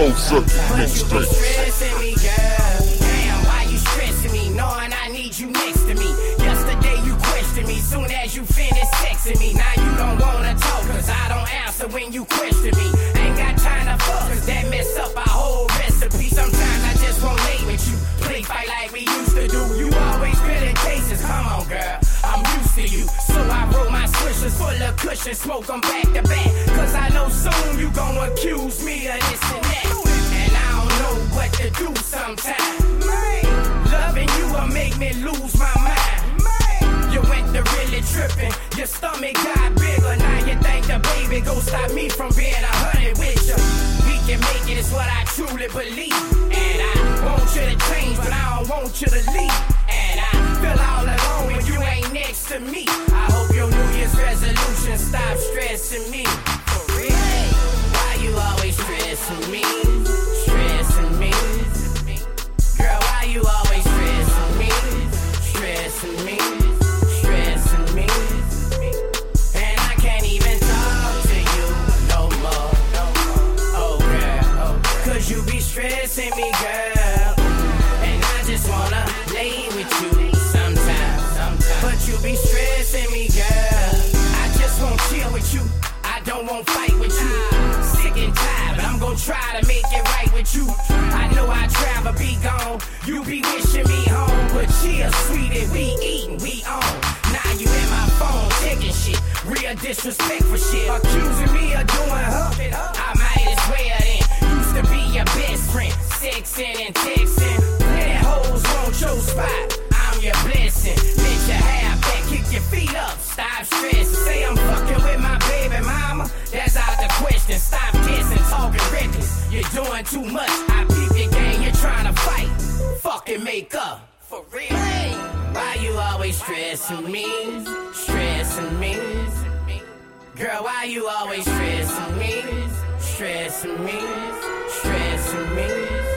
But you be stressing me, girl. Damn, why you stressing me? Knowing I need you next to me. Yesterday you questioned me. Soon as you finish sexing me. Now you don't wanna talk, cause I don't answer when you question full of cushion, smoke 'em back to back. Cause I know soon you gon' accuse me of this and that. And I don't know what to do sometimes. Loving you will make me lose my mind. You went to really tripping. Your stomach got bigger. Now you think the baby gon' stop me from being a hundred with you. We can make it, it's what I truly believe. And I want you to change, but I don't want you to leave. And I feel all alone stressing me, girl. And I just wanna lay with you sometimes. But you be stressing me, girl. I just won't chill with you. I don't want fight with you. Sick and tired, but I'm gonna try to make it right with you. I know I travel, be gone. You be wishing me home, but chill, sweetie, we eating, we on. Now you in my phone, taking shit. Real disrespect for shit. Accusing Sexing and texting. Playing hoes want your spot. I'm your blessing. Let your hair back, kick your feet up. Stop stressing. Say I'm fucking with my baby mama. That's out the question. Stop kissing, talking reckless. You're doing too much. I peep your game. You're trying to fight. Fucking make up. For real. Hey, why you always stressing me? Stressing me. Girl, why you always stressing me? Stressing me. Stressing me.